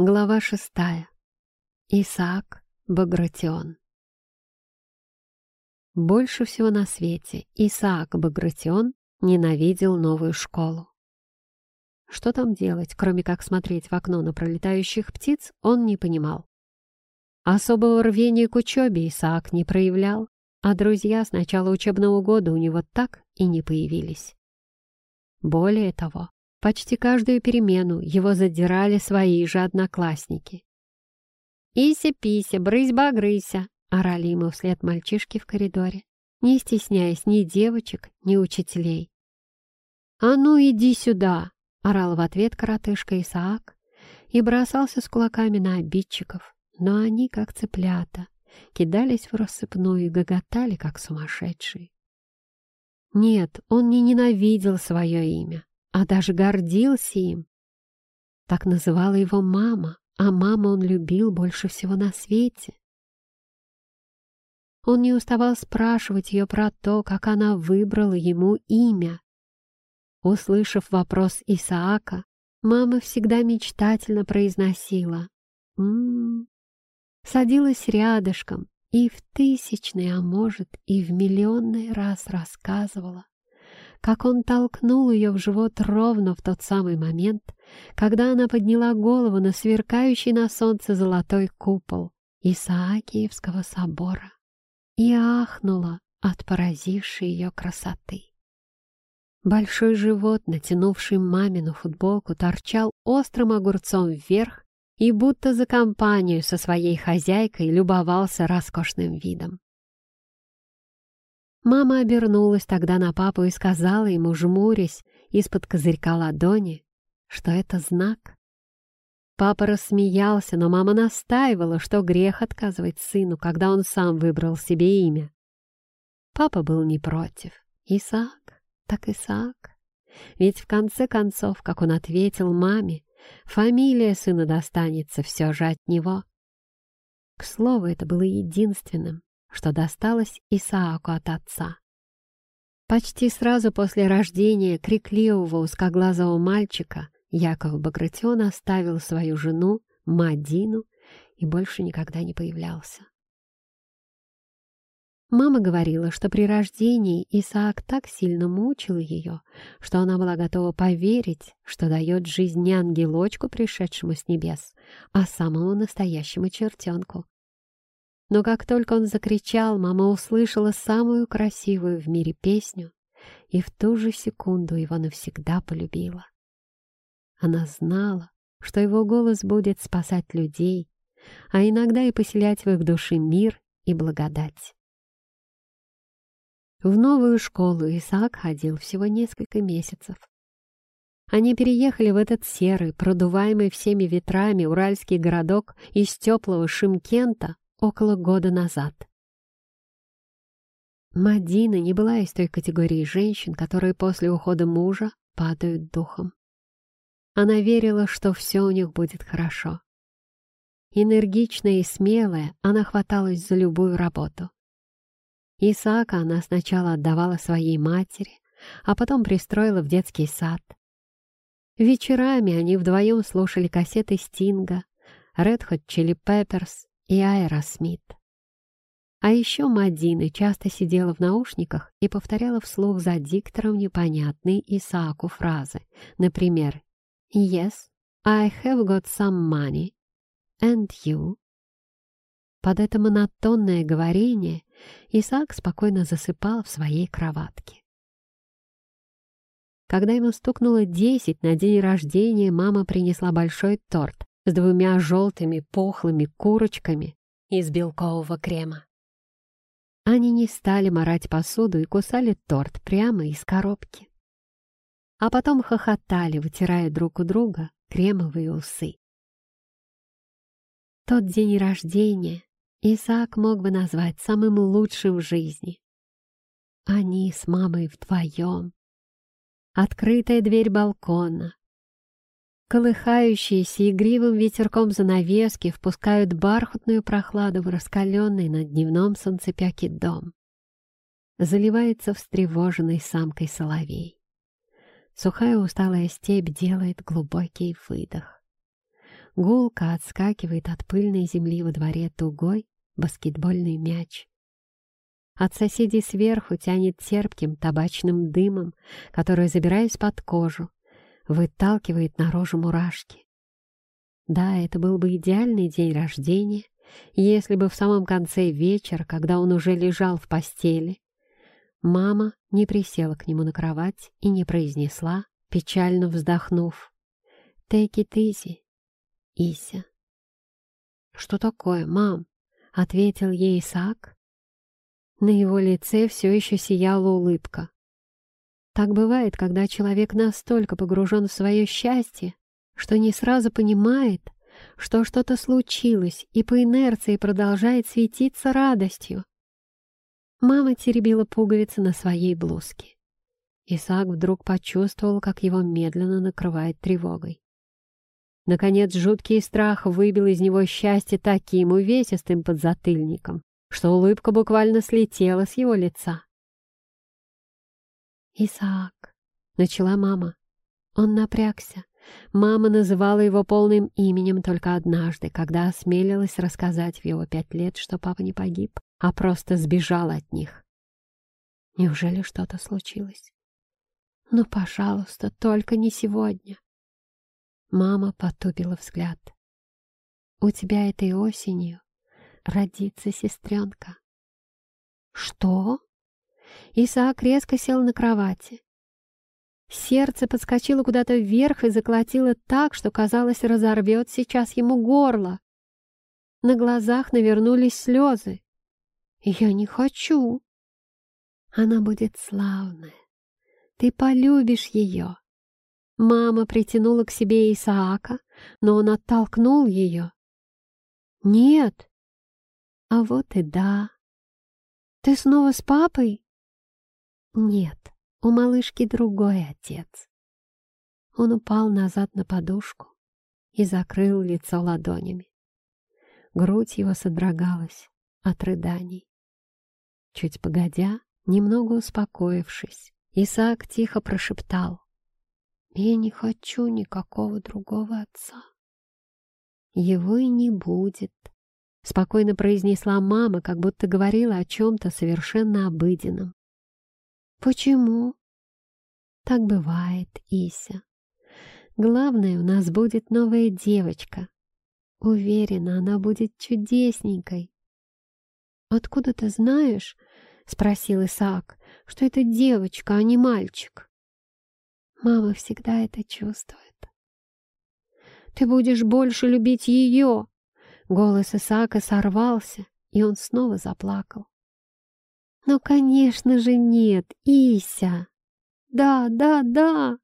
Глава шестая. Исаак Багратион. Больше всего на свете Исаак Багратион ненавидел новую школу. Что там делать, кроме как смотреть в окно на пролетающих птиц, он не понимал. Особого рвения к учебе Исаак не проявлял, а друзья с начала учебного года у него так и не появились. Более того, Почти каждую перемену его задирали свои же одноклассники. «Ися-пися, брысь-багрыся!» — орали ему вслед мальчишки в коридоре, не стесняясь ни девочек, ни учителей. «А ну, иди сюда!» — орал в ответ коротышка Исаак и бросался с кулаками на обидчиков, но они, как цыплята, кидались в рассыпную и гоготали, как сумасшедшие. Нет, он не ненавидел свое имя, а даже гордился им. Так называла его мама, а маму он любил больше всего на свете. Он не уставал спрашивать ее про то, как она выбрала ему имя. Услышав вопрос Исаака, мама всегда мечтательно произносила «М -м -м", садилась рядышком и в тысячный, а может и в миллионный раз рассказывала, как он толкнул ее в живот ровно в тот самый момент, когда она подняла голову на сверкающий на солнце золотой купол Исаакиевского собора и ахнула от поразившей ее красоты. Большой живот, натянувший мамину футболку, торчал острым огурцом вверх и будто за компанию со своей хозяйкой любовался роскошным видом. Мама обернулась тогда на папу и сказала ему, жмурясь из-под козырька ладони, что это знак. Папа рассмеялся, но мама настаивала, что грех отказывать сыну, когда он сам выбрал себе имя. Папа был не против. Исаак, так Исаак. Ведь в конце концов, как он ответил маме, фамилия сына достанется все же от него. К слову, это было единственным, что досталось Исааку от отца. Почти сразу после рождения крикливого узкоглазого мальчика Яков Багратион оставил свою жену Мадину и больше никогда не появлялся. Мама говорила, что при рождении Исаак так сильно мучил ее, что она была готова поверить, что дает жизнь не ангелочку, пришедшему с небес, а самому настоящему чертенку. Но как только он закричал, мама услышала самую красивую в мире песню и в ту же секунду его навсегда полюбила. Она знала, что его голос будет спасать людей, а иногда и поселять в их душе мир и благодать. В новую школу Исаак ходил всего несколько месяцев. Они переехали в этот серый, продуваемый всеми ветрами уральский городок из теплого Шимкента около года назад. Мадина не была из той категории женщин, которые после ухода мужа падают духом. Она верила, что все у них будет хорошо. Энергичная и смелая, она хваталась за любую работу. Исаака она сначала отдавала своей матери, а потом пристроила в детский сад. Вечерами они вдвоем слушали кассеты Стинга, Red Hot Chili Peppers и Айра Смит. А еще Мадина часто сидела в наушниках и повторяла вслух за диктором непонятные Исааку фразы. Например, «Yes, I have got some money. And you?» Под это монотонное говорение Исаак спокойно засыпал в своей кроватке. Когда ему стукнуло десять на день рождения, мама принесла большой торт с двумя желтыми пухлыми курочками из белкового крема. Они не стали морать посуду и кусали торт прямо из коробки. А потом хохотали, вытирая друг у друга кремовые усы. Тот день рождения Исаак мог бы назвать самым лучшим в жизни. Они с мамой вдвоем. Открытая дверь балкона, Колыхающиеся игривым ветерком занавески впускают бархатную прохладу в раскаленный на дневном солнцепяке дом. Заливается встревоженной самкой соловей. Сухая усталая степь делает глубокий выдох. Гулко отскакивает от пыльной земли во дворе тугой баскетбольный мяч. От соседей сверху тянет терпким табачным дымом, который, забираясь под кожу, выталкивает наружу мурашки. Да, это был бы идеальный день рождения, если бы в самом конце вечера, когда он уже лежал в постели, мама не присела к нему на кровать и не произнесла, печально вздохнув, «Take it easy, Ися». «Что такое, мам?» — ответил ей Исаак, на его лице все еще сияла улыбка. Так бывает, когда человек настолько погружен в свое счастье, что не сразу понимает, что что-то случилось, и по инерции продолжает светиться радостью. Мама теребила пуговицы на своей блузке. Исаак вдруг почувствовал, как его медленно накрывает тревогой. Наконец, жуткий страх выбил из него счастье таким увесистым подзатыльником, что улыбка буквально слетела с его лица. «Исаак», — начала мама. Он напрягся. Мама называла его полным именем только однажды, когда осмелилась рассказать в его пять лет, что папа не погиб, а просто сбежал от них. Неужели что-то случилось? Ну, пожалуйста, только не сегодня. Мама потупила взгляд. У тебя этой осенью родится сестренка. Что? Исаак резко сел на кровати. Сердце подскочило куда-то вверх и заколотило так, что, казалось, разорвет сейчас ему горло. На глазах навернулись слезы. «Я не хочу!» «Она будет славная. Ты полюбишь ее!» Мама притянула к себе Исаака, но он оттолкнул ее. «Нет, а вот и да. Ты снова с папой? Нет, у малышки другой отец. Он упал назад на подушку и закрыл лицо ладонями. Грудь его содрогалась от рыданий. Чуть погодя, немного успокоившись, Исаак тихо прошептал. «Я не хочу никакого другого отца. Его и не будет. — спокойно произнесла мама, как будто говорила о чем-то совершенно обыденном. «Почему?» «Так бывает, Ися. Главное, у нас будет новая девочка. Уверена, она будет чудесненькой». «Откуда ты знаешь?» — спросил Исаак, — что это девочка, а не мальчик. Мама всегда это чувствует. «Ты будешь больше любить ее!» Голос Исаака сорвался, и он снова заплакал. «Ну, конечно же нет, Ися!» «Да, да, да!»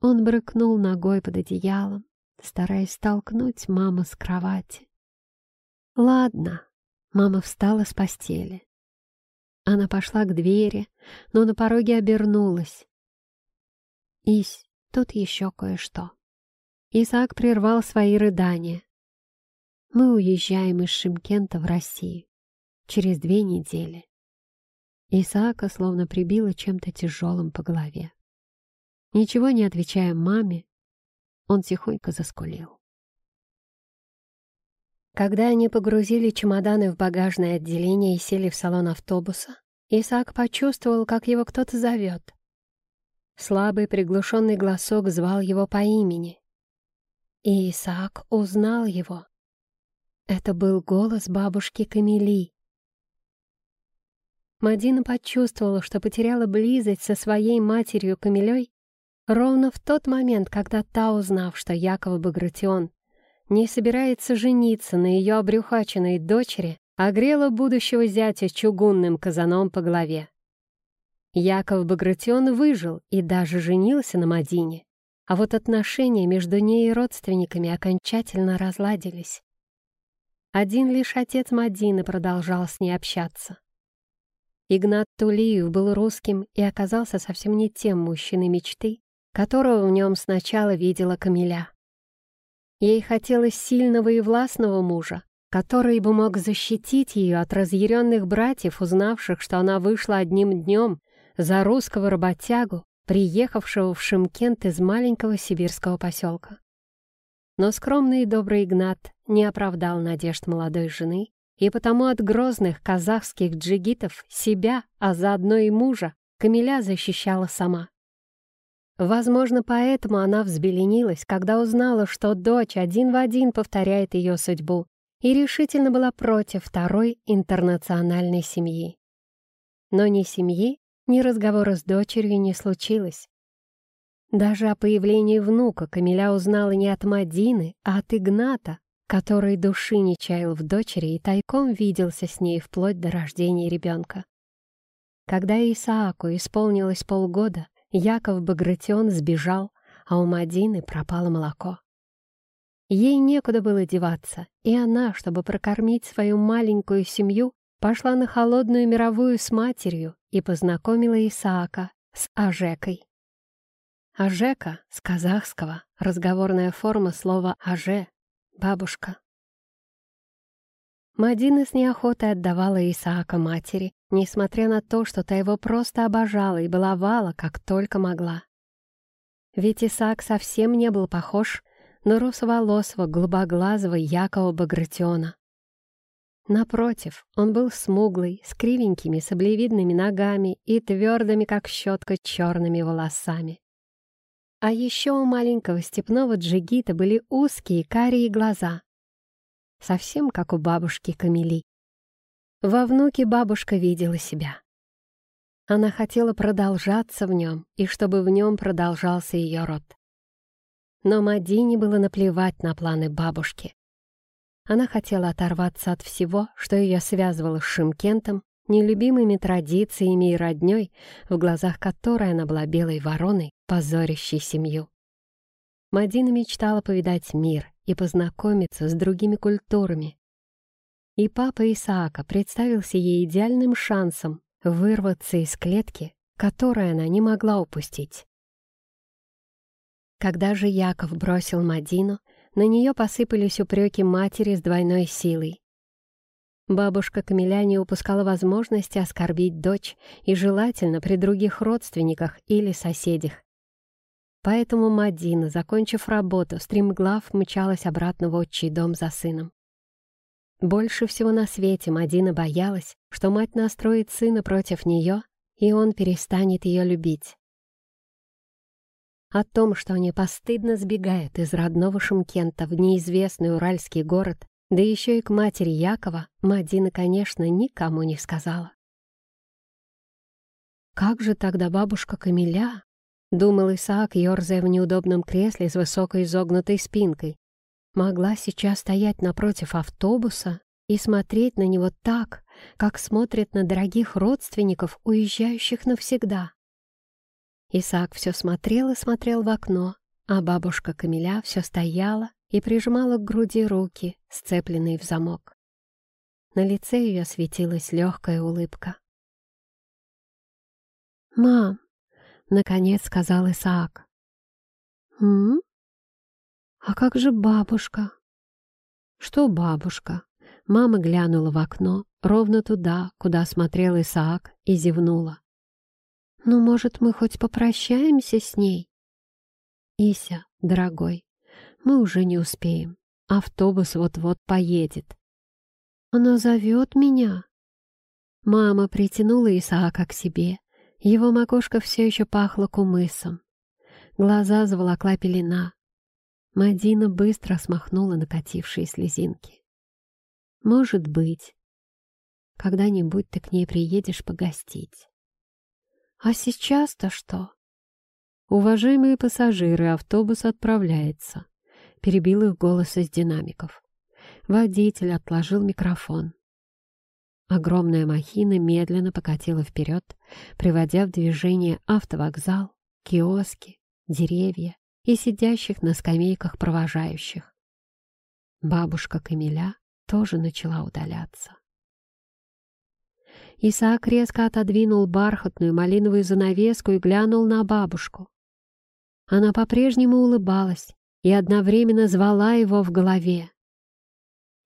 Он брыкнул ногой под одеялом, стараясь столкнуть маму с кровати. «Ладно», — мама встала с постели. Она пошла к двери, но на пороге обернулась. «Ись, тут еще кое-что». Исаак прервал свои рыдания. Мы уезжаем из Шимкента в Россию через две недели. Исаака словно прибило чем-то тяжелым по голове. Ничего не отвечая маме, он тихонько заскулил. Когда они погрузили чемоданы в багажное отделение и сели в салон автобуса, Исаак почувствовал, как его кто-то зовет. Слабый приглушенный голосок звал его по имени. И Исаак узнал его. Это был голос бабушки Камили. Мадина почувствовала, что потеряла близость со своей матерью Камилей ровно в тот момент, когда та, узнав, что Яков Багратион не собирается жениться на ее обрюхаченной дочери, огрела будущего зятя чугунным казаном по голове. Яков Багратион выжил и даже женился на Мадине, а вот отношения между ней и родственниками окончательно разладились. Один лишь отец Мадины продолжал с ней общаться. Игнат Тулиев был русским и оказался совсем не тем мужчиной мечты, которого в нем сначала видела Камиля. Ей хотелось сильного и властного мужа, который бы мог защитить ее от разъяренных братьев, узнавших, что она вышла одним днем за русского работягу, приехавшего в Шимкент из маленького сибирского поселка. Но скромный и добрый Игнат не оправдал надежд молодой жены, и потому от грозных казахских джигитов себя, а заодно и мужа, Камиля защищала сама. Возможно, поэтому она взбеленилась, когда узнала, что дочь один в один повторяет ее судьбу, и решительно была против второй интернациональной семьи. Но ни семьи, ни разговора с дочерью не случилось. Даже о появлении внука Камиля узнала не от Мадины, а от Игната, который души не чаял в дочери и тайком виделся с ней вплоть до рождения ребенка. Когда Исааку исполнилось полгода, Яков Багратион сбежал, а у Мадины пропало молоко. Ей некуда было деваться, и она, чтобы прокормить свою маленькую семью, пошла на холодную мировую с матерью и познакомила Исаака с Ажекой. Ажека с казахского, разговорная форма слова «аже» — бабушка. Мадина с неохотой отдавала Исаака матери, несмотря на то, что та его просто обожала и баловала, как только могла. Ведь Исаак совсем не был похож на русоволосого, голубоглазого Якова Багратиона. Напротив, он был смуглый, с кривенькими саблевидными ногами и твердыми, как щетка, черными волосами. А еще у маленького степного джигита были узкие карие глаза. Совсем как у бабушки Камили. Во внуке бабушка видела себя. Она хотела продолжаться в нем, и чтобы в нем продолжался ее род. Но Мадине было наплевать на планы бабушки. Она хотела оторваться от всего, что ее связывало с Шимкентом, нелюбимыми традициями и родней, в глазах которой она была белой вороной, позорящей семью. Мадина мечтала повидать мир и познакомиться с другими культурами. И папа Исаака представился ей идеальным шансом вырваться из клетки, которую она не могла упустить. Когда же Яков бросил Мадину, на нее посыпались упреки матери с двойной силой. Бабушка Камиля не упускала возможности оскорбить дочь и желательно при других родственниках или соседях. Поэтому Мадина, закончив работу, стремглав мчалась обратно в отчий дом за сыном. Больше всего на свете Мадина боялась, что мать настроит сына против нее, и он перестанет ее любить. О том, что они постыдно сбегают из родного Шымкента в неизвестный уральский город, да еще и к матери Якова Мадина, конечно, никому не сказала. «Как же тогда бабушка Камиля?» — думал Исаак, ерзая в неудобном кресле с высокой изогнутой спинкой. «Могла сейчас стоять напротив автобуса и смотреть на него так, как смотрят на дорогих родственников, уезжающих навсегда». Исаак все смотрел и смотрел в окно, а бабушка Камиля все стояла и прижимала к груди руки, сцепленные в замок. На лице ее светилась легкая улыбка. «Мам!» — наконец сказал Исаак. «М? А как же бабушка?» «Что бабушка?» Мама глянула в окно, ровно туда, куда смотрел Исаак, и зевнула. «Ну, может, мы хоть попрощаемся с ней?» «Ися, дорогой, мы уже не успеем. Автобус вот-вот поедет. Она зовет меня. Мама притянула Исаака к себе. Его макушка все еще пахла кумысом. Глаза заволокла пелена. Мадина быстро смахнула накатившие слезинки. «Может быть, когда-нибудь ты к ней приедешь погостить. А сейчас-то что?» «Уважаемые пассажиры, автобус отправляется перебил их голос из динамиков. Водитель отложил микрофон. Огромная махина медленно покатила вперед, приводя в движение автовокзал, киоски, деревья и сидящих на скамейках провожающих. Бабушка Камиля тоже начала удаляться. Исаак резко отодвинул бархатную малиновую занавеску и глянул на бабушку. Она по-прежнему улыбалась, и одновременно звала его в голове.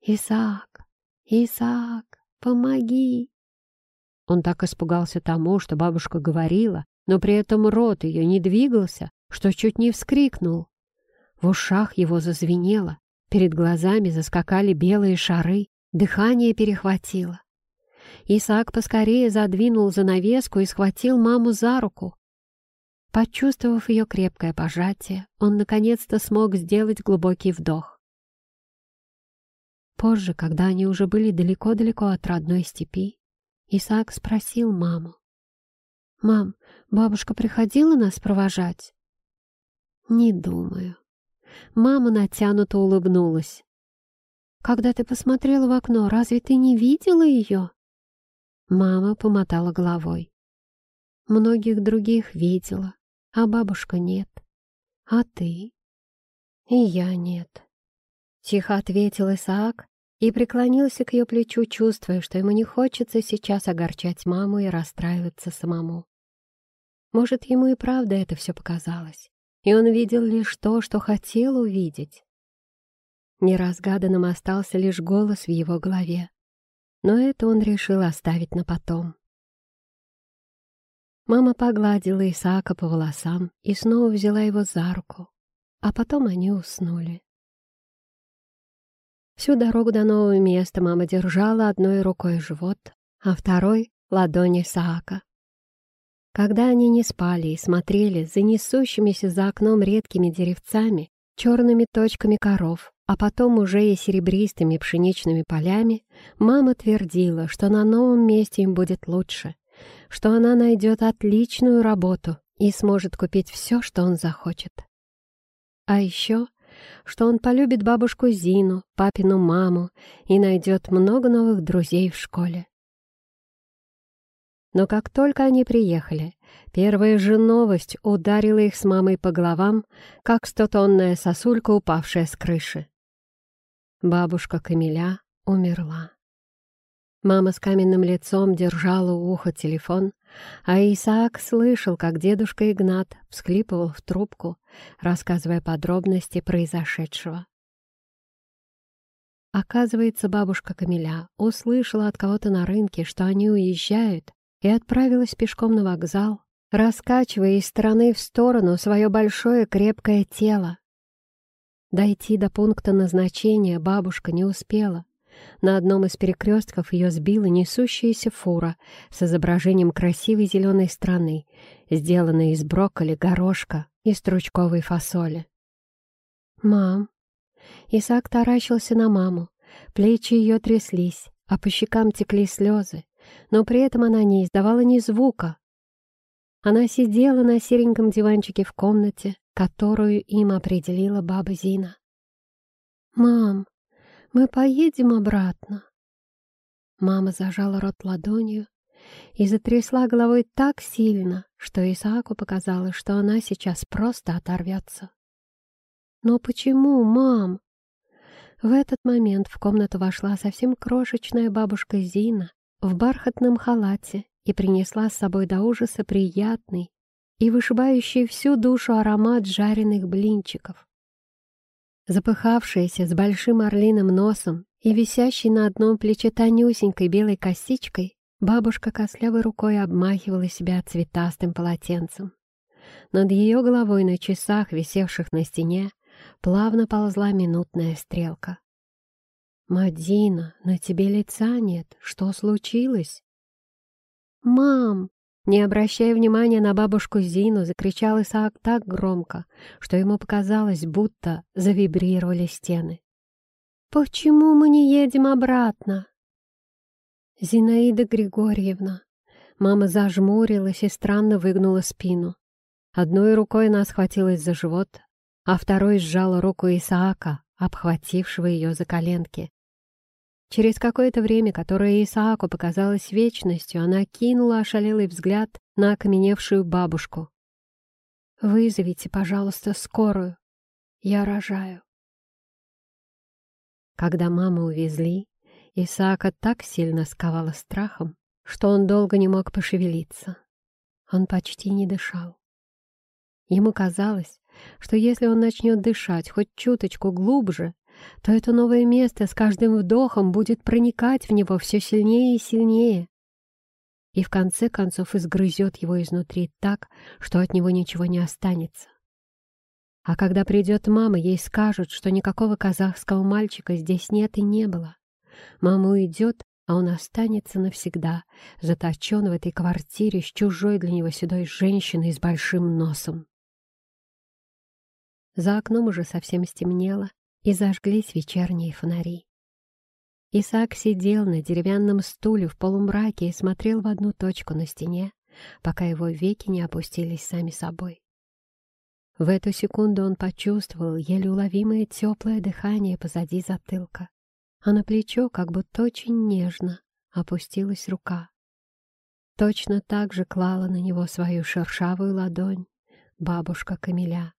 «Исаак! Исаак! Помоги!» Он так испугался тому, что бабушка говорила, но при этом рот ее не двигался, что чуть не вскрикнул. В ушах его зазвенело, перед глазами заскакали белые шары, дыхание перехватило. Исаак поскорее задвинул занавеску и схватил маму за руку. Почувствовав ее крепкое пожатие, он наконец-то смог сделать глубокий вдох. Позже, когда они уже были далеко-далеко от родной степи, Исаак спросил маму. «Мам, бабушка приходила нас провожать?» «Не думаю». Мама натянуто улыбнулась. «Когда ты посмотрела в окно, разве ты не видела ее?» Мама помотала головой. «Многих других видела, а бабушка нет. А ты?» «И я нет». Тихо ответил Исаак и преклонился к ее плечу, чувствуя, что ему не хочется сейчас огорчать маму и расстраиваться самому. Может, ему и правда это все показалось, и он видел лишь то, что хотел увидеть. Неразгаданным остался лишь голос в его голове, но это он решил оставить на потом. Мама погладила Исаака по волосам и снова взяла его за руку, а потом они уснули. Всю дорогу до нового места мама держала одной рукой живот, а второй — ладони Исаака. Когда они не спали и смотрели за несущимися за окном редкими деревцами, черными точками коров, а потом уже и серебристыми пшеничными полями, мама твердила, что на новом месте им будет лучше, что она найдет отличную работу и сможет купить все, что он захочет. А еще, что он полюбит бабушку Зину, папину маму и найдет много новых друзей в школе. Но как только они приехали, первая же новость ударила их с мамой по головам, как стотонная сосулька, упавшая с крыши. Бабушка Камиля умерла. Мама с каменным лицом держала у уха телефон, а Исаак слышал, как дедушка Игнат всхлипывал в трубку, рассказывая подробности произошедшего. Оказывается, бабушка Камиля услышала от кого-то на рынке, что они уезжают, и отправилась пешком на вокзал, раскачивая из стороны в сторону свое большое крепкое тело. Дойти до пункта назначения бабушка не успела. На одном из перекрестков ее сбила несущаяся фура с изображением красивой зеленой страны, сделанной из брокколи, горошка и стручковой фасоли. «Мам!» Исаак таращился на маму. Плечи ее тряслись, а по щекам текли слезы но при этом она не издавала ни звука. Она сидела на сереньком диванчике в комнате, которую им определила баба Зина. «Мам, мы поедем обратно?» Мама зажала рот ладонью и затрясла головой так сильно, что Исааку показалось, что она сейчас просто оторвется. «Но почему, мам?» В этот момент в комнату вошла совсем крошечная бабушка Зина в бархатном халате и принесла с собой до ужаса приятный и вышибающий всю душу аромат жареных блинчиков. Запыхавшаяся с большим орлиным носом и висящей на одном плече тонюсенькой белой косичкой, бабушка костлявой рукой обмахивала себя цветастым полотенцем. Над ее головой на часах, висевших на стене, плавно ползла минутная стрелка. «Мадина, на тебе лица нет. Что случилось?» «Мам!» Не обращая внимания на бабушку Зину, закричал Исаак так громко, что ему показалось, будто завибрировали стены. «Почему мы не едем обратно?» «Зинаида Григорьевна!» Мама зажмурилась и странно выгнула спину. Одной рукой она схватилась за живот, а второй сжала руку Исаака, обхватившего ее за коленки. Через какое-то время, которое Исааку показалось вечностью, она кинула ошалелый взгляд на окаменевшую бабушку. «Вызовите, пожалуйста, скорую. Я рожаю». Когда маму увезли, Исаака так сильно сковала страхом, что он долго не мог пошевелиться. Он почти не дышал. Ему казалось, что если он начнет дышать хоть чуточку глубже, то это новое место с каждым вдохом будет проникать в него все сильнее и сильнее. И в конце концов изгрызет его изнутри так, что от него ничего не останется. А когда придет мама, ей скажут, что никакого казахского мальчика здесь нет и не было. Мама уйдет, а он останется навсегда, заточен в этой квартире с чужой для него седой женщиной с большим носом. За окном уже совсем стемнело, и зажглись вечерние фонари. Исаак сидел на деревянном стуле в полумраке и смотрел в одну точку на стене, пока его веки не опустились сами собой. В эту секунду он почувствовал еле уловимое теплое дыхание позади затылка а на плечо как будто очень нежно опустилась рука. Точно так же клала на него свою шершавую ладонь бабушка Камиля.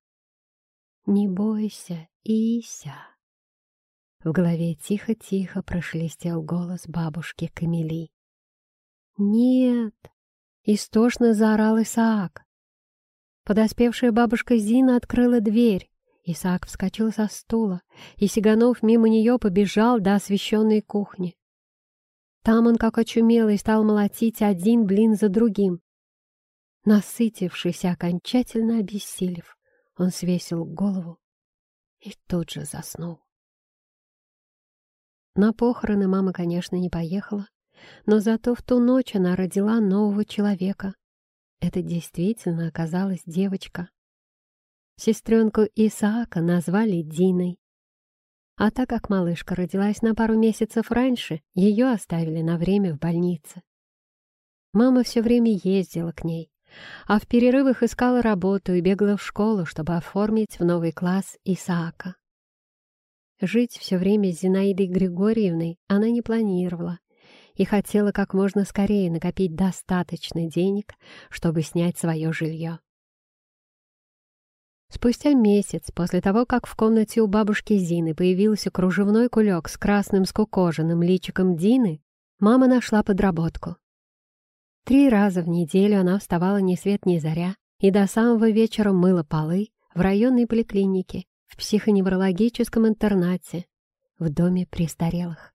«Не бойся, Ися!» В голове тихо-тихо прошелестел голос бабушки Камили. «Нет!» — истошно заорал Исаак. Подоспевшая бабушка Зина открыла дверь. Исаак вскочил со стула и, сиганув мимо нее, побежал до освещенной кухни. Там он, как очумелый, стал молотить один блин за другим. Насытившись окончательно обессилев, он свесил голову и тут же заснул. На похороны мама, конечно, не поехала, но зато в ту ночь она родила нового человека. Это действительно оказалась девочка. Сестренку Исаака назвали Диной. А так как малышка родилась на пару месяцев раньше, ее оставили на время в больнице. Мама все время ездила к ней, а в перерывах искала работу и бегала в школу, чтобы оформить в новый класс Исаака. Жить все время с Зинаидой Григорьевной она не планировала и хотела как можно скорее накопить достаточно денег, чтобы снять свое жилье. Спустя месяц после того, как в комнате у бабушки Зины появился кружевной кулек с красным скукоженным личиком Дины, мама нашла подработку. Три раза в неделю она вставала ни свет ни заря и до самого вечера мыла полы в районной поликлинике, в психоневрологическом интернате, в доме престарелых.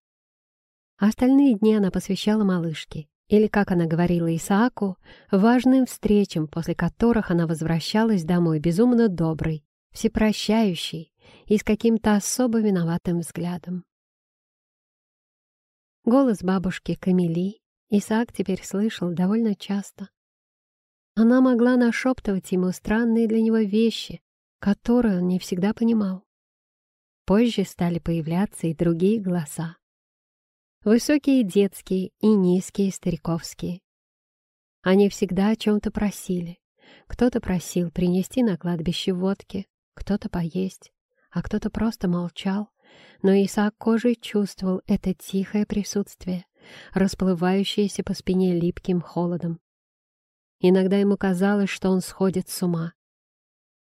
Остальные дни она посвящала малышке, или, как она говорила Исааку, важным встречам, после которых она возвращалась домой безумно доброй, всепрощающей и с каким-то особо виноватым взглядом. Голос бабушки Камили Исаак теперь слышал довольно часто. Она могла нашептывать ему странные для него вещи, которые он не всегда понимал. Позже стали появляться и другие голоса. Высокие детские и низкие стариковские. Они всегда о чем-то просили. Кто-то просил принести на кладбище водки, кто-то поесть, а кто-то просто молчал, но Исаак кожей чувствовал это тихое присутствие, расплывающееся по спине липким холодом. Иногда ему казалось, что он сходит с ума.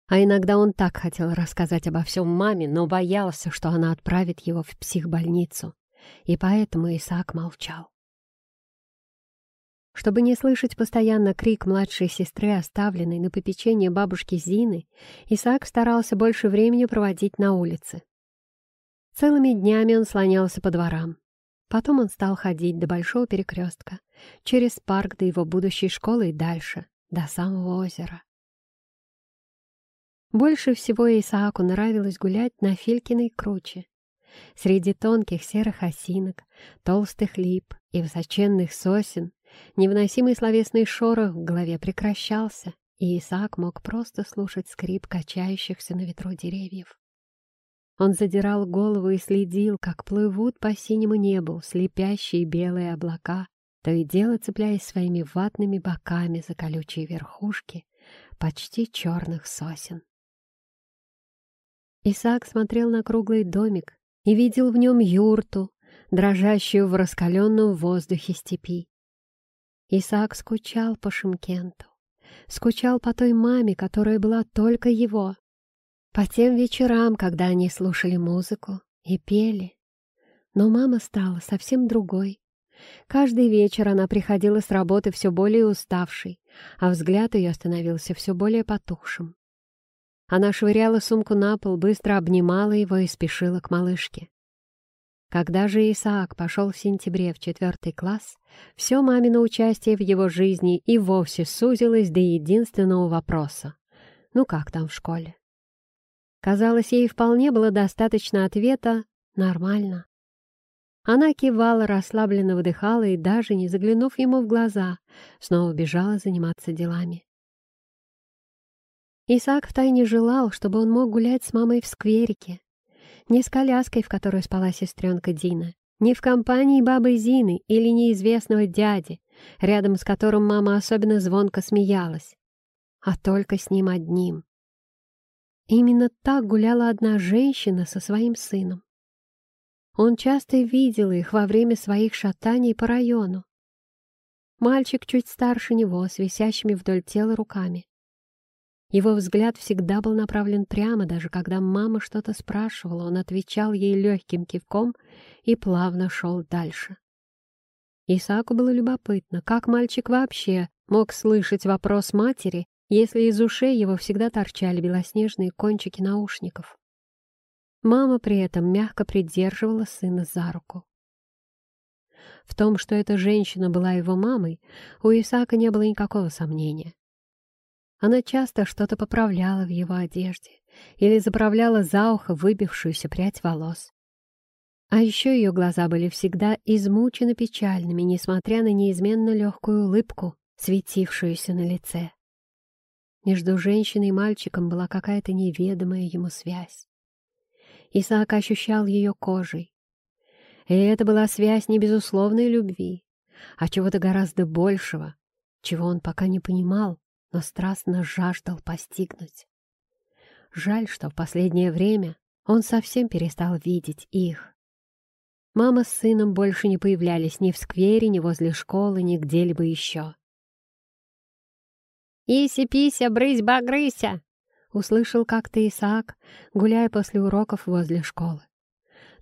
А иногда он так хотел рассказать обо всем маме, но боялся, что она отправит его в психбольницу и поэтому Исаак молчал. Чтобы не слышать постоянно крик младшей сестры, оставленной на попечение бабушки Зины, Исаак старался больше времени проводить на улице. Целыми днями он слонялся по дворам. Потом он стал ходить до большого перекрестка, через парк до его будущей школы и дальше, до самого озера. Больше всего Исааку нравилось гулять на Филькиной круче, Среди тонких серых осинок, толстых лип и высоченных сосен невыносимый словесный шорох в голове прекращался, и Исаак мог просто слушать скрип качающихся на ветру деревьев. Он задирал голову и следил, как плывут по синему небу слепящие белые облака, то и дело цепляясь своими ватными боками за колючие верхушки почти черных сосен. Исаак смотрел на круглый домик, и видел в нем юрту, дрожащую в раскаленном воздухе степи. Исаак скучал по Шимкенту, скучал по той маме, которая была только его, по тем вечерам, когда они слушали музыку и пели. Но мама стала совсем другой. Каждый вечер она приходила с работы все более уставшей, а взгляд ее становился все более потухшим. Она швыряла сумку на пол, быстро обнимала его и спешила к малышке. Когда же Исаак пошел в сентябре в четвертый класс, все мамино участие в его жизни и вовсе сузилось до единственного вопроса. Ну как там в школе? Казалось, ей вполне было достаточно ответа «нормально». Она кивала, расслабленно выдыхала и, даже не заглянув ему в глаза, снова бежала заниматься делами. Исаак втайне желал, чтобы он мог гулять с мамой в скверике. Не с коляской, в которой спала сестренка Дина, не в компании бабы Зины или неизвестного дяди, рядом с которым мама особенно звонко смеялась, а только с ним одним. Именно так гуляла одна женщина со своим сыном. Он часто видел их во время своих шатаний по району. Мальчик чуть старше него, с висящими вдоль тела руками. Его взгляд всегда был направлен прямо, даже когда мама что-то спрашивала, он отвечал ей легким кивком и плавно шел дальше. Исааку было любопытно, как мальчик вообще мог слышать вопрос матери, если из ушей его всегда торчали белоснежные кончики наушников. Мама при этом мягко придерживала сына за руку. В том, что эта женщина была его мамой, у Исаака не было никакого сомнения. Она часто что-то поправляла в его одежде или заправляла за ухо выбившуюся прядь волос. А еще ее глаза были всегда измучены печальными, несмотря на неизменно легкую улыбку, светившуюся на лице. Между женщиной и мальчиком была какая-то неведомая ему связь. Исаак ощущал ее кожей. И это была связь не безусловной любви, а чего-то гораздо большего, чего он пока не понимал, но страстно жаждал постигнуть. Жаль, что в последнее время он совсем перестал видеть их. Мама с сыном больше не появлялись ни в сквере, ни возле школы, ни где-либо еще. «Иси-пися, брысь-багрыся!» — услышал как-то Исаак, гуляя после уроков возле школы.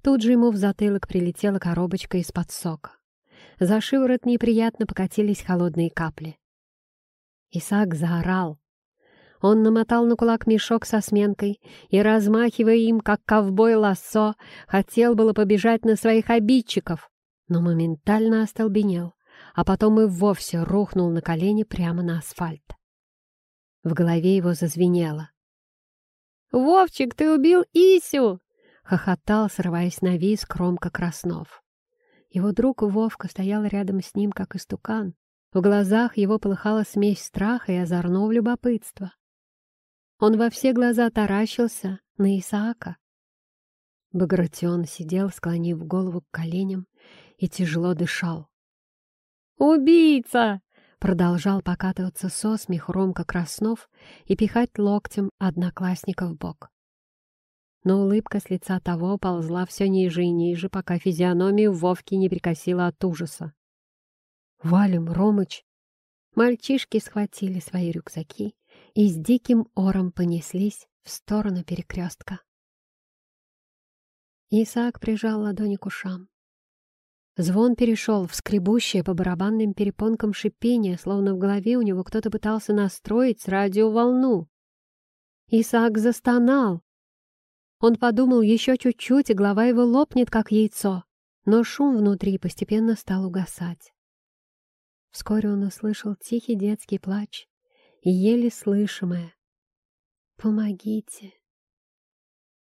Тут же ему в затылок прилетела коробочка из-под сока. За шиворот неприятно покатились холодные капли. Исаак заорал. Он намотал на кулак мешок со сменкой и, размахивая им, как ковбой лассо, хотел было побежать на своих обидчиков, но моментально остолбенел, а потом и вовсе рухнул на колени прямо на асфальт. В голове его зазвенело. «Вовчик, ты убил Исю!» — хохотал, срываясь на виз Кромка Краснов. Его друг Вовка стоял рядом с ним, как истукан, в глазах его полыхала смесь страха и озорного любопытства. Он во все глаза таращился на Исаака. Багратион сидел, склонив голову к коленям, и тяжело дышал. «Убийца!» — продолжал покатываться со смех Ромка Краснов и пихать локтем одноклассника в бок. Но улыбка с лица того ползла все ниже и ниже, пока физиономию Вовки не прикосила от ужаса. Валим, Ромыч!» Мальчишки схватили свои рюкзаки и с диким ором понеслись в сторону перекрестка. Исаак прижал ладони к ушам. Звон перешел в скребущее по барабанным перепонкам шипение, словно в голове у него кто-то пытался настроить радиоволну. Исаак застонал. Он подумал еще чуть-чуть, и голова его лопнет, как яйцо. Но шум внутри постепенно стал угасать. Вскоре он услышал тихий детский плач еле слышимое «Помогите!».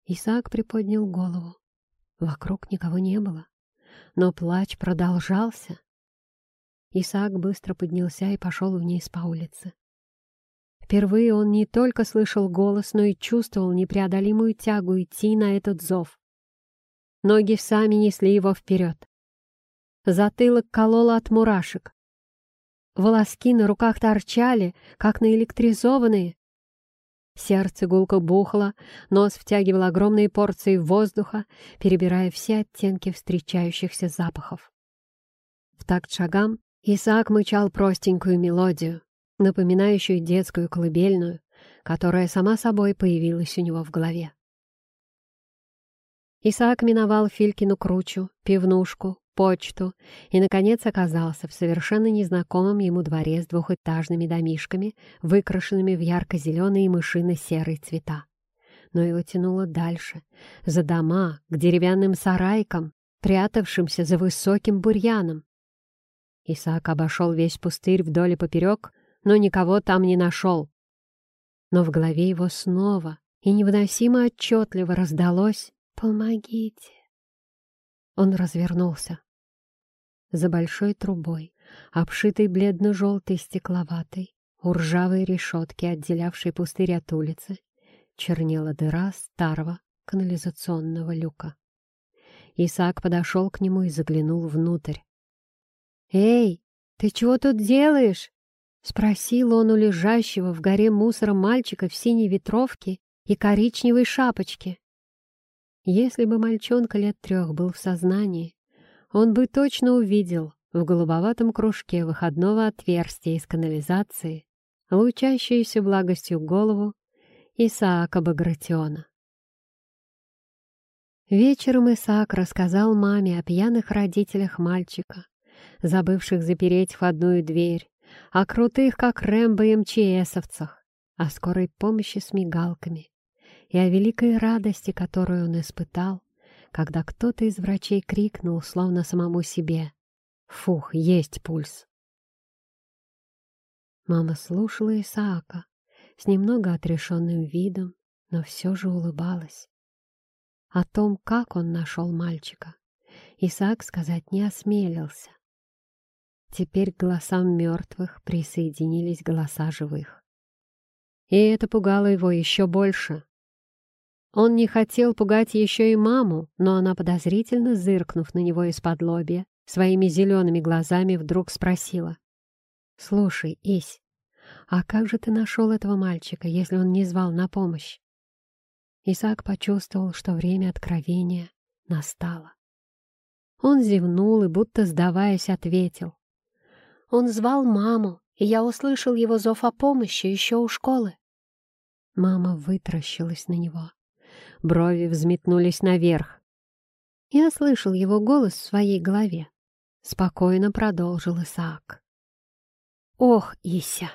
Исаак приподнял голову. Вокруг никого не было, но плач продолжался. Исаак быстро поднялся и пошел вниз по улице. Впервые он не только слышал голос, но и чувствовал непреодолимую тягу идти на этот зов. Ноги сами несли его вперед. Затылок кололо от мурашек. Волоски на руках торчали, как наэлектризованные. Сердце гулко бухло, нос втягивал огромные порции воздуха, перебирая все оттенки встречающихся запахов. В такт шагам Исаак мычал простенькую мелодию, напоминающую детскую колыбельную, которая сама собой появилась у него в голове. Исаак миновал Филькину кручу, пивнушку, почту и, наконец, оказался в совершенно незнакомом ему дворе с двухэтажными домишками, выкрашенными в ярко-зеленые и мышино-серые цвета. Но его тянуло дальше, за дома, к деревянным сарайкам, прятавшимся за высоким бурьяном. Исаак обошел весь пустырь вдоль и поперек, но никого там не нашел. Но в голове его снова и невыносимо отчетливо раздалось «Помогите!». Он развернулся. За большой трубой, обшитой бледно-желтой стекловатой, у ржавой решетки, отделявшей пустырь от улицы, чернела дыра старого канализационного люка. Исаак подошел к нему и заглянул внутрь. «Эй, ты чего тут делаешь?» — спросил он у лежащего в горе мусора мальчика в синей ветровке и коричневой шапочке. Если бы мальчонка лет трех был в сознании, он бы точно увидел в голубоватом кружке выходного отверстия из канализации лучащуюся благостью голову Исаака Багратиона. Вечером Исаак рассказал маме о пьяных родителях мальчика, забывших запереть входную дверь, о крутых, как Рэмбо МЧСовцах, о скорой помощи с мигалками и о великой радости, которую он испытал, когда кто-то из врачей крикнул, словно самому себе, «Фух, есть пульс!» Мама слушала Исаака с немного отрешенным видом, но все же улыбалась. О том, как он нашел мальчика, Исаак сказать не осмелился. Теперь к голосам мертвых присоединились голоса живых. И это пугало его еще больше. Он не хотел пугать еще и маму, но она, подозрительно зыркнув на него из-под лобья, своими зелеными глазами вдруг спросила. «Слушай, Ись, а как же ты нашел этого мальчика, если он не звал на помощь?» Исаак почувствовал, что время откровения настало. Он зевнул и, будто сдаваясь, ответил. Он звал маму, и я услышал его зов о помощи еще у школы. Мама вытращилась на него. Брови взметнулись наверх. Я слышал его голос в своей голове. Спокойно продолжил Исаак. «Ох, Ися!»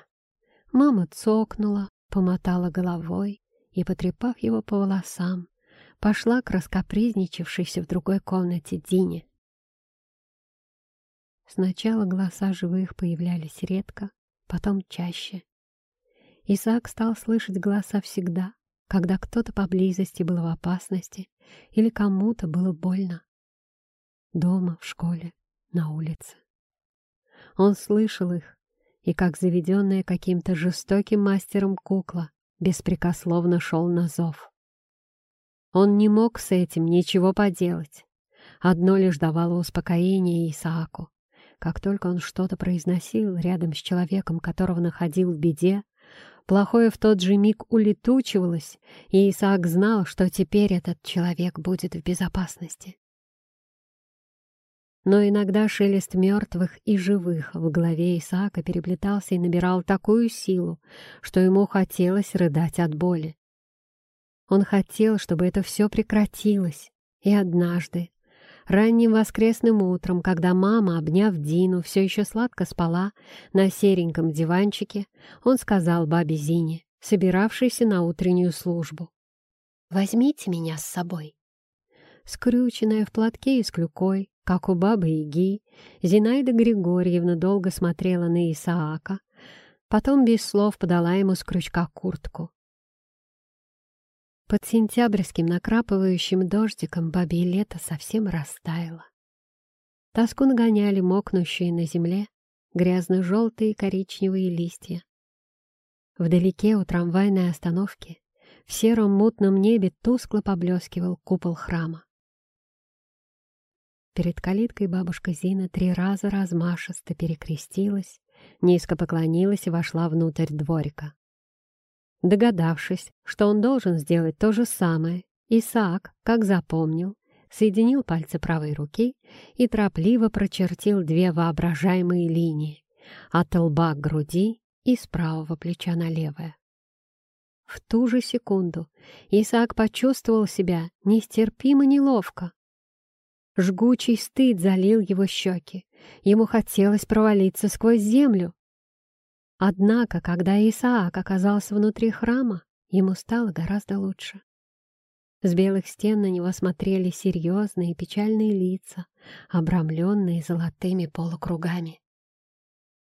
Мама цокнула, помотала головой и, потрепав его по волосам, пошла к раскопризничавшейся в другой комнате Дине. Сначала голоса живых появлялись редко, потом чаще. Исаак стал слышать голоса всегда, когда кто-то поблизости был в опасности или кому-то было больно. Дома, в школе, на улице. Он слышал их, и, как заведенная каким-то жестоким мастером кукла, беспрекословно шел на зов. Он не мог с этим ничего поделать. Одно лишь давало успокоение Исааку. Как только он что-то произносил рядом с человеком, которого находил в беде, плохое в тот же миг улетучивалось, и Исаак знал, что теперь этот человек будет в безопасности. Но иногда шелест мертвых и живых в голове Исаака переплетался и набирал такую силу, что ему хотелось рыдать от боли. Он хотел, чтобы это все прекратилось, и однажды, Ранним воскресным утром, когда мама, обняв Дину, все еще сладко спала на сереньком диванчике, он сказал бабе Зине, собиравшейся на утреннюю службу. «Возьмите меня с собой». Скрюченная в платке и с клюкой, как у бабы Иги, Зинаида Григорьевна долго смотрела на Исаака, потом без слов подала ему с крючка куртку. Под сентябрьским накрапывающим дождиком бабье лето совсем растаяло. Тоску нагоняли мокнущие на земле грязно-желтые коричневые листья. Вдалеке у трамвайной остановки в сером мутном небе тускло поблескивал купол храма. Перед калиткой бабушка Зина три раза размашисто перекрестилась, низко поклонилась и вошла внутрь дворика. Догадавшись, что он должен сделать то же самое, Исаак, как запомнил, соединил пальцы правой руки и торопливо прочертил две воображаемые линии от лба к груди и с правого плеча на левое. В ту же секунду Исаак почувствовал себя нестерпимо неловко. Жгучий стыд залил его щеки. Ему хотелось провалиться сквозь землю. Однако, когда Исаак оказался внутри храма, ему стало гораздо лучше. С белых стен на него смотрели серьезные печальные лица, обрамленные золотыми полукругами.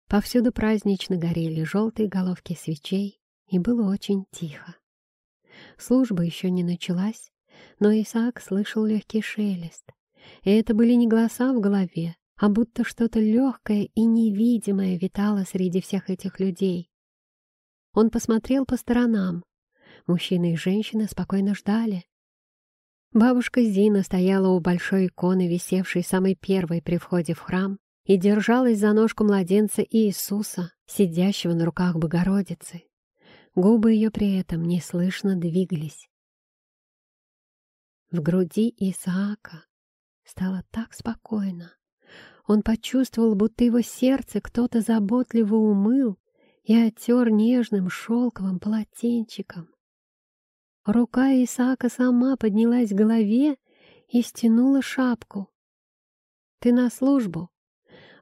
Повсюду празднично горели желтые головки свечей, и было очень тихо. Служба еще не началась, но Исаак слышал легкий шелест. И это были не голоса в голове, а будто что-то легкое и невидимое витало среди всех этих людей. Он посмотрел по сторонам. Мужчины и женщины спокойно ждали. Бабушка Зина стояла у большой иконы, висевшей самой первой при входе в храм, и держалась за ножку младенца Иисуса, сидящего на руках Богородицы. Губы ее при этом неслышно двигались. В груди Исаака стало так спокойно. Он почувствовал, будто его сердце кто-то заботливо умыл и оттер нежным шелковым полотенчиком. Рука Исаака сама поднялась к голове и стянула шапку. «Ты на службу?»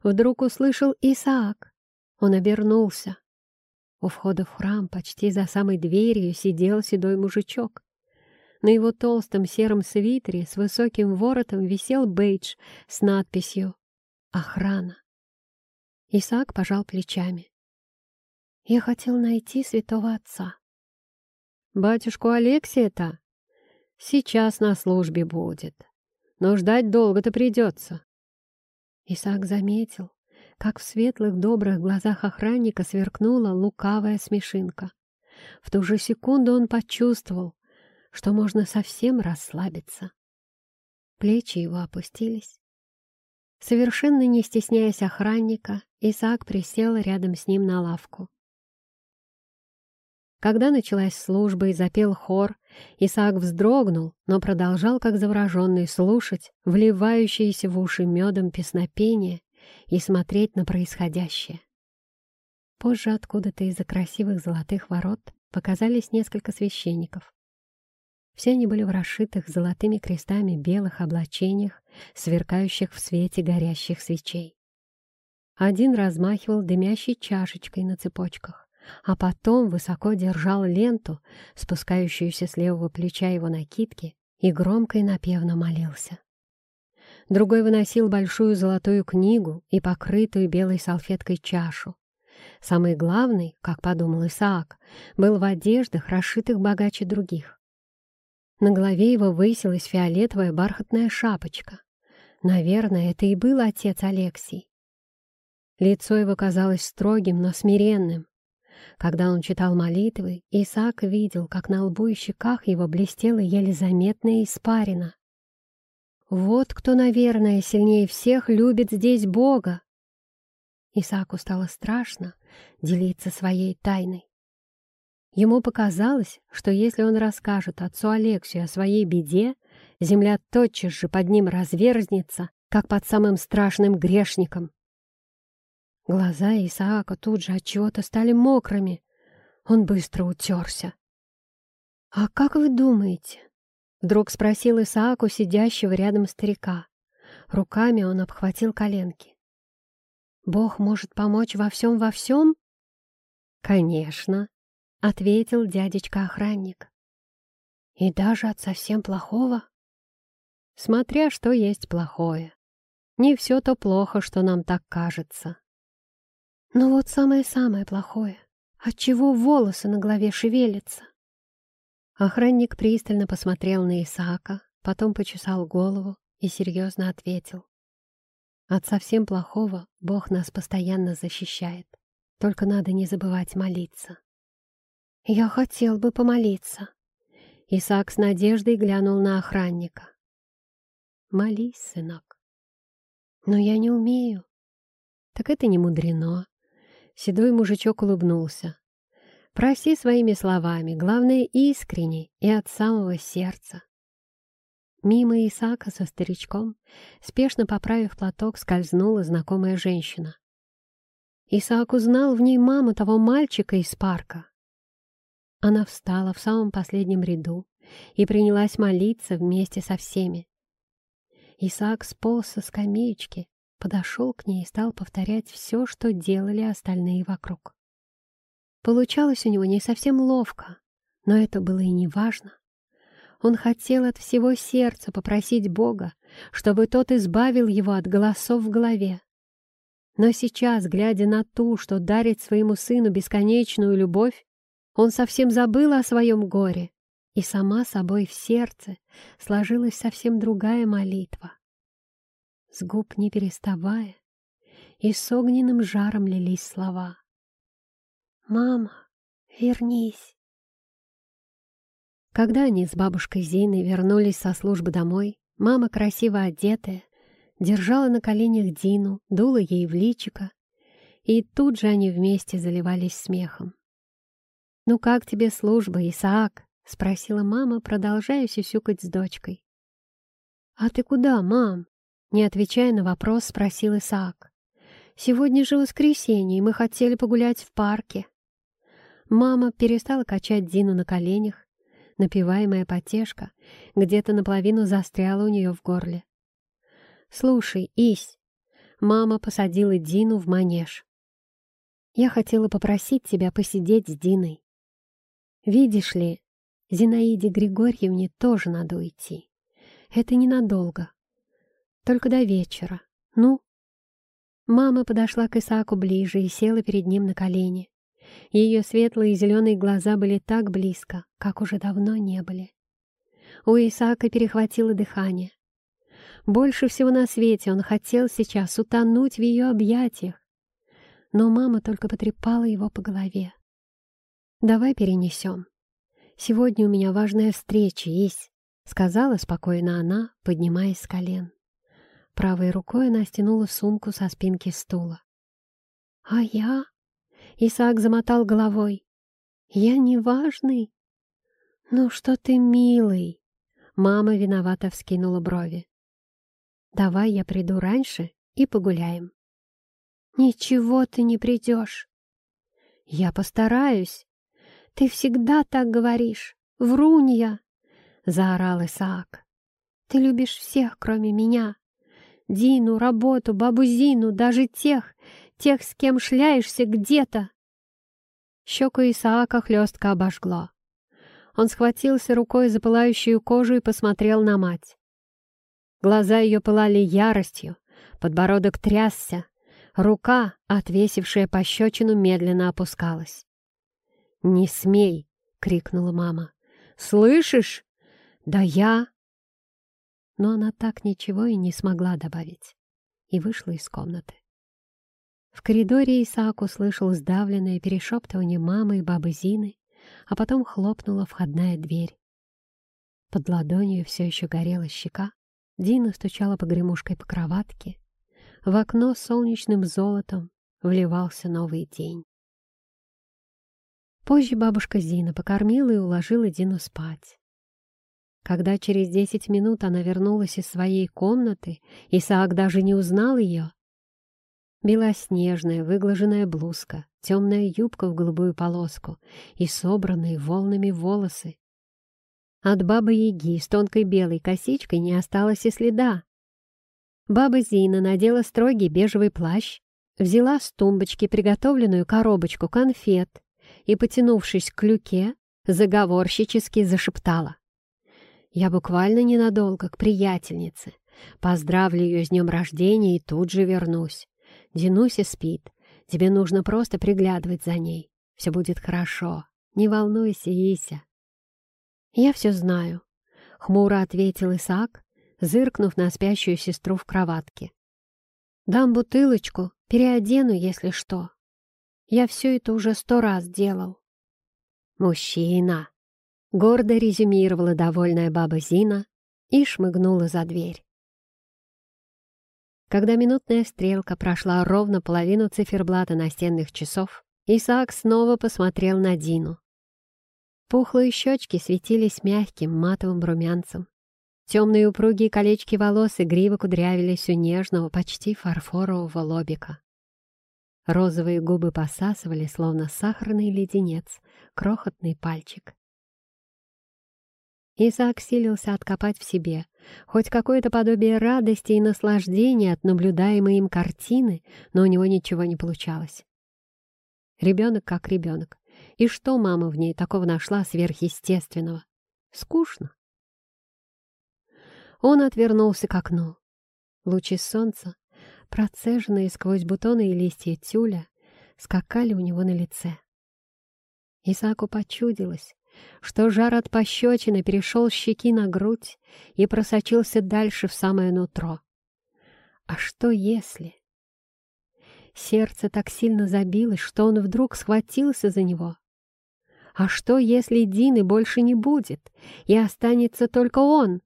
Вдруг услышал Исаак. Он обернулся. У входа в храм почти за самой дверью сидел седой мужичок. На его толстом сером свитере с высоким воротом висел бейдж с надписью «Охрана». Исаак пожал плечами. «Я хотел найти святого отца». «Батюшку Алексия-то сейчас на службе будет, но ждать долго-то придется». Исаак заметил, как в светлых добрых глазах охранника сверкнула лукавая смешинка. В ту же секунду он почувствовал, что можно совсем расслабиться. Плечи его опустились. Совершенно не стесняясь охранника, Исаак присел рядом с ним на лавку. Когда началась служба и запел хор, Исаак вздрогнул, но продолжал, как завороженный, слушать вливающиеся в уши медом песнопения и смотреть на происходящее. Позже откуда-то из-за красивых золотых ворот показались несколько священников. Все они были в расшитых золотыми крестами белых облачениях, сверкающих в свете горящих свечей. Один размахивал дымящей чашечкой на цепочках, а потом высоко держал ленту, спускающуюся с левого плеча его накидки, и громко и напевно молился. Другой выносил большую золотую книгу и покрытую белой салфеткой чашу. Самый главный, как подумал Исаак, был в одеждах, расшитых богаче других. На голове его высилась фиолетовая бархатная шапочка. Наверное, это и был отец Алексий. Лицо его казалось строгим, но смиренным. Когда он читал молитвы, Исаак видел, как на лбу и щеках его блестела еле заметная испарина. Вот кто, наверное, сильнее всех любит здесь Бога. Исааку стало страшно делиться своей тайной. Ему показалось, что если он расскажет отцу Алексию о своей беде, земля тотчас же под ним разверзнется, как под самым страшным грешником. Глаза Исаака тут же от чего-то стали мокрыми. Он быстро утерся. «А как вы думаете?» — вдруг спросил Исааку, сидящего рядом старика. Руками он обхватил коленки. «Бог может помочь во всем во всем?» «Конечно», — ответил дядечка-охранник. «И даже от совсем плохого?» «Смотря что есть плохое. Не все то плохо, что нам так кажется». Но вот самое-самое плохое. Отчего волосы на голове шевелятся? Охранник пристально посмотрел на Исаака, потом почесал голову и серьезно ответил. От совсем плохого Бог нас постоянно защищает. Только надо не забывать молиться. Я хотел бы помолиться. Исаак с надеждой глянул на охранника. Молись, сынок. Но я не умею. Так это не мудрено. Седой мужичок улыбнулся. «Проси своими словами, главное, искренне и от самого сердца». Мимо Исаака со старичком, спешно поправив платок, скользнула знакомая женщина. Исаак узнал в ней маму того мальчика из парка. Она встала в самом последнем ряду и принялась молиться вместе со всеми. Исаак сполз со скамеечки, подошел к ней и стал повторять все, что делали остальные вокруг. Получалось у него не совсем ловко, но это было и не важно. Он хотел от всего сердца попросить Бога, чтобы тот избавил его от голосов в голове. Но сейчас, глядя на ту, что дарит своему сыну бесконечную любовь, он совсем забыл о своем горе и сама собой в сердце сложилась совсем другая молитва. С губ не переставая, и с огненным жаром лились слова. «Мама, вернись!» Когда они с бабушкой Зиной вернулись со службы домой, мама, красиво одетая, держала на коленях Дину, дула ей в личико, и тут же они вместе заливались смехом. «Ну как тебе служба, Исаак?» — спросила мама, продолжая сюсюкать с дочкой. «А ты куда, мам?» — не отвечая на вопрос, спросил Исаак. «Сегодня же воскресенье, и мы хотели погулять в парке». Мама перестала качать Дину на коленях, напеваемая потешка где-то наполовину застряла у нее в горле. «Слушай, Ись!» Мама посадила Дину в манеж. «Я хотела попросить тебя посидеть с Диной. Видишь ли, Зинаиде Григорьевне тоже надо уйти. Это ненадолго. Только до вечера. Ну?» Мама подошла к Исааку ближе и села перед ним на колени. Ее светлые зеленые глаза были так близко, как уже давно не были. У Исаака перехватило дыхание. Больше всего на свете он хотел сейчас утонуть в ее объятиях. Но мама только потрепала его по голове. «Давай перенесем. Сегодня у меня важная встреча есть», — сказала спокойно она, поднимаясь с колен. Правой рукой она стянула сумку со спинки стула. «А я?» — Исаак замотал головой. «Я не важный?» «Ну что ты милый?» Мама виновато вскинула брови. «Давай я приду раньше и погуляем». «Ничего ты не придешь». «Я постараюсь. Ты всегда так говоришь. Врунья!» — заорал Исаак. «Ты любишь всех, кроме меня. Дину, работу, бабу Зину, даже тех, тех, с кем шляешься где-то». Щеку Исаака хлестко обожгло. Он схватился рукой за пылающую кожу и посмотрел на мать. Глаза ее пылали яростью, подбородок трясся, рука, отвесившая пощечину, медленно опускалась. «Не смей!» — крикнула мама. «Слышишь? Да я...» Но она так ничего и не смогла добавить и вышла из комнаты. В коридоре Исаак услышал сдавленное перешептывание мамы и бабы Зины, а потом хлопнула входная дверь. Под ладонью все еще горела щека, Дина стучала погремушкой по кроватке. В окно солнечным золотом вливался новый день. Позже бабушка Зина покормила и уложила Дину спать. Когда через десять минут она вернулась из своей комнаты, Исаак даже не узнал ее. Белоснежная выглаженная блузка, темная юбка в голубую полоску и собранные волнами волосы. От бабы-яги с тонкой белой косичкой не осталось и следа. Баба Зина надела строгий бежевый плащ, взяла с тумбочки приготовленную коробочку конфет и, потянувшись к клюке, заговорщически зашептала. «Я буквально ненадолго к приятельнице. Поздравлю ее с днем рождения и тут же вернусь. Динуся спит, Тебе нужно просто приглядывать за ней. Все будет хорошо. Не волнуйся, Ися». «Я все знаю», — хмуро ответил Исаак, зыркнув на спящую сестру в кроватке. «Дам бутылочку, переодену, если что. Я все это уже сто раз делал». «Мужчина!» — гордо резюмировала довольная баба Зина и шмыгнула за дверь. Когда минутная стрелка прошла ровно половину циферблата настенных часов, Исаак снова посмотрел на Дину. Пухлые щечки светились мягким матовым румянцем. Темные упругие колечки волос игриво кудрявились у нежного, почти фарфорового лобика. Розовые губы посасывали, словно сахарный леденец, крохотный пальчик. Исаак силился откопать в себе хоть какое-то подобие радости и наслаждения от наблюдаемой им картины, но у него ничего не получалось. Ребенок как ребенок. И что мама в ней такого нашла сверхъестественного? Скучно. Он отвернулся к окну. Лучи солнца, процеженные сквозь бутоны и листья тюля, скакали у него на лице. Исааку почудилось, что жар от пощечины перешел щеки на грудь и просочился дальше в самое нутро. А что если... Сердце так сильно забилось, что он вдруг схватился за него. А что, если Дины больше не будет, и останется только он?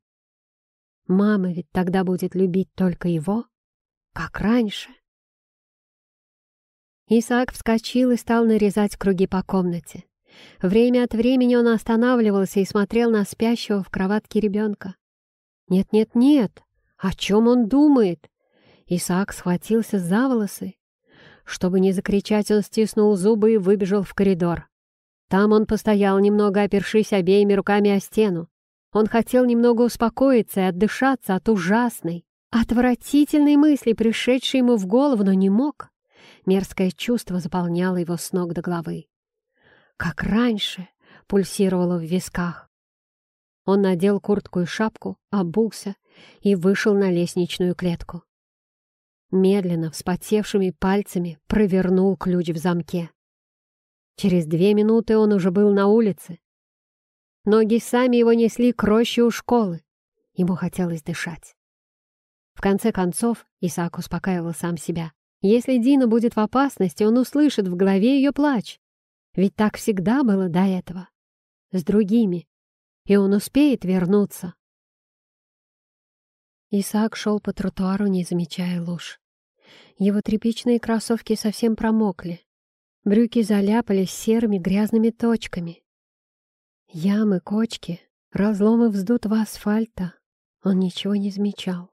Мама ведь тогда будет любить только его, как раньше. Исаак вскочил и стал нарезать круги по комнате. Время от времени он останавливался и смотрел на спящего в кроватке ребенка. «Нет-нет-нет! О чем он думает?» Исаак схватился за волосы. Чтобы не закричать, он стиснул зубы и выбежал в коридор. Там он постоял, немного опершись обеими руками о стену. Он хотел немного успокоиться и отдышаться от ужасной, отвратительной мысли, пришедшей ему в голову, но не мог. Мерзкое чувство заполняло его с ног до головы. Как раньше пульсировало в висках. Он надел куртку и шапку, обулся и вышел на лестничную клетку. Медленно, вспотевшими пальцами провернул ключ в замке. Через две минуты он уже был на улице. Ноги сами его несли к роще у школы. Ему хотелось дышать. В конце концов, Исаак успокаивал сам себя. Если Дина будет в опасности, он услышит в голове ее плач. Ведь так всегда было до этого. С другими. И он успеет вернуться. Исаак шел по тротуару, не замечая луж. Его тряпичные кроссовки совсем промокли. Брюки заляпались серыми грязными точками. Ямы, кочки, разломы вздутого асфальта. Он ничего не замечал.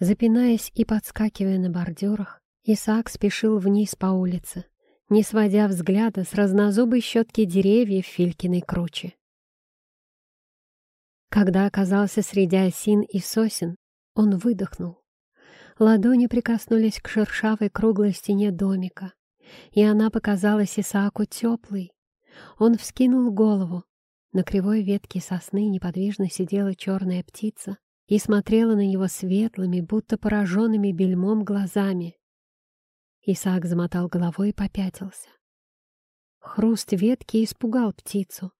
Запинаясь и подскакивая на бордюрах, Исаак спешил вниз по улице, не сводя взгляда с разнозубой щетки деревьев Филькиной кручи. Когда оказался среди осин и сосен, он выдохнул. Ладони прикоснулись к шершавой круглой стене домика, и она показалась Исааку теплой. Он вскинул голову. На кривой ветке сосны неподвижно сидела черная птица и смотрела на него светлыми, будто пораженными бельмом глазами. Исаак замотал головой и попятился. Хруст ветки испугал птицу.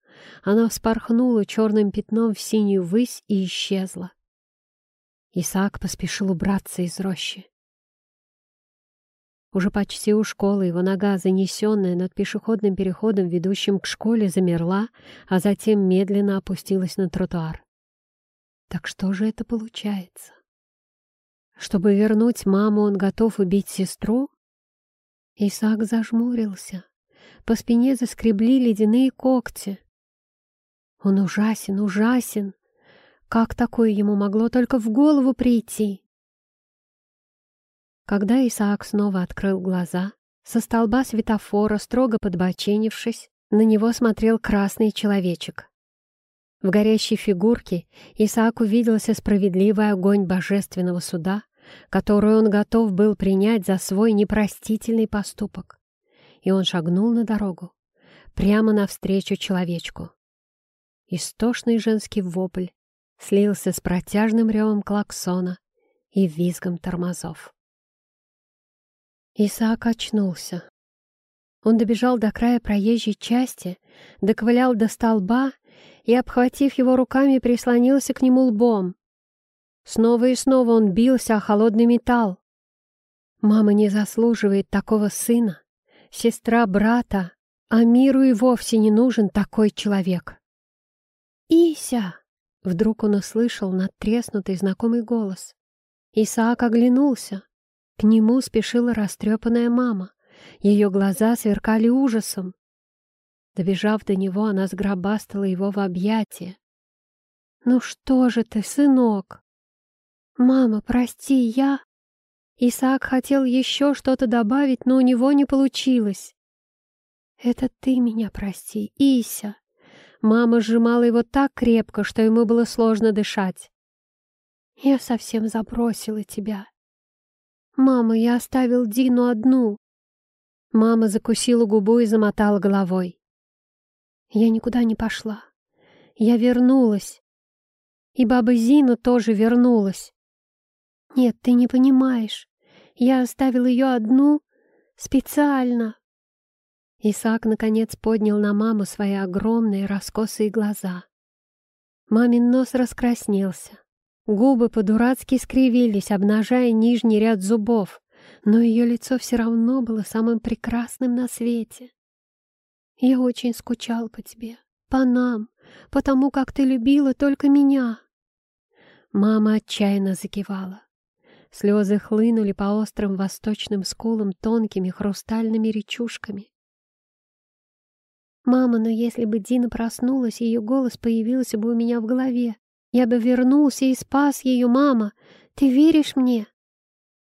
Она вспорхнула черным пятном в синюю высь и исчезла. Исаак поспешил убраться из рощи. Уже почти у школы его нога, занесенная над пешеходным переходом, ведущим к школе, замерла, а затем медленно опустилась на тротуар. Так что же это получается? Чтобы вернуть маму, он готов убить сестру? Исаак зажмурился. По спине заскребли ледяные когти. Он ужасен, ужасен. Как такое ему могло только в голову прийти? Когда Исаак снова открыл глаза, со столба светофора, строго подбоченившись, на него смотрел красный человечек. В горящей фигурке Исаак увиделся справедливый огонь божественного суда, который он готов был принять за свой непростительный поступок. И он шагнул на дорогу, прямо навстречу человечку. Истошный женский вопль слился с протяжным ревом клаксона и визгом тормозов. Исаак очнулся. Он добежал до края проезжей части, доковылял до столба и, обхватив его руками, прислонился к нему лбом. Снова и снова он бился о холодный металл. Мама не заслуживает такого сына, сестра брата, а миру и вовсе не нужен такой человек. «Ися!» — вдруг он услышал надтреснутый знакомый голос. Исаак оглянулся. К нему спешила растрепанная мама. Ее глаза сверкали ужасом. Добежав до него, она сгробастала его в объятия. «Ну что же ты, сынок?» «Мама, прости, я...» Исаак хотел еще что-то добавить, но у него не получилось. «Это ты меня прости, Ися!» Мама сжимала его так крепко, что ему было сложно дышать. «Я совсем забросила тебя. Мама, я оставил Дину одну». Мама закусила губу и замотала головой. Я никуда не пошла. Я вернулась. И баба Зина тоже вернулась. Нет, ты не понимаешь. Я оставил ее одну специально. Исаак, наконец, поднял на маму свои огромные раскосые глаза. Мамин нос раскраснелся. Губы по-дурацки скривились, обнажая нижний ряд зубов, но ее лицо все равно было самым прекрасным на свете. «Я очень скучал по тебе, по нам, потому как ты любила только меня». Мама отчаянно закивала. Слезы хлынули по острым восточным скулам тонкими хрустальными речушками. «Мама, но если бы Дина проснулась, ее голос появился бы у меня в голове. Я бы вернулся и спас ее, мама. Ты веришь мне?»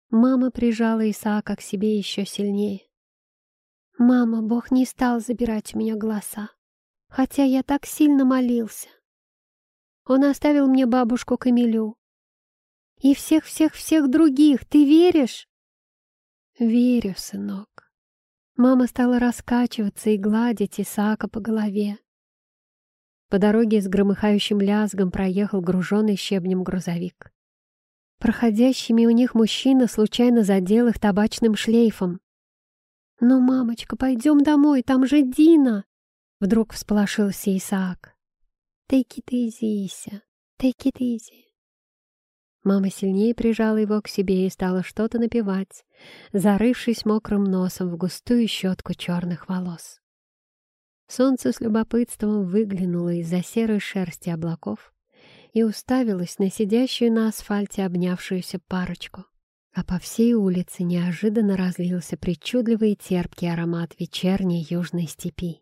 Мама прижала Исаака к себе еще сильнее. «Мама, Бог не стал забирать у меня голоса, хотя я так сильно молился. Он оставил мне бабушку Камилю. И всех-всех-всех других, ты веришь?» «Верю, сынок. Мама стала раскачиваться и гладить Исаака по голове. По дороге с громыхающим лязгом проехал груженный щебнем грузовик. Проходящий мимо них мужчина случайно задел их табачным шлейфом. «Ну, мамочка, пойдем домой, там же Дина!» Вдруг всполошился Исаак. «Take it easy, Ися, take it easy». Мама сильнее прижала его к себе и стала что-то напевать, зарывшись мокрым носом в густую щетку черных волос. Солнце с любопытством выглянуло из-за серой шерсти облаков и уставилось на сидящую на асфальте обнявшуюся парочку. А по всей улице неожиданно разлился причудливый и терпкий аромат вечерней южной степи.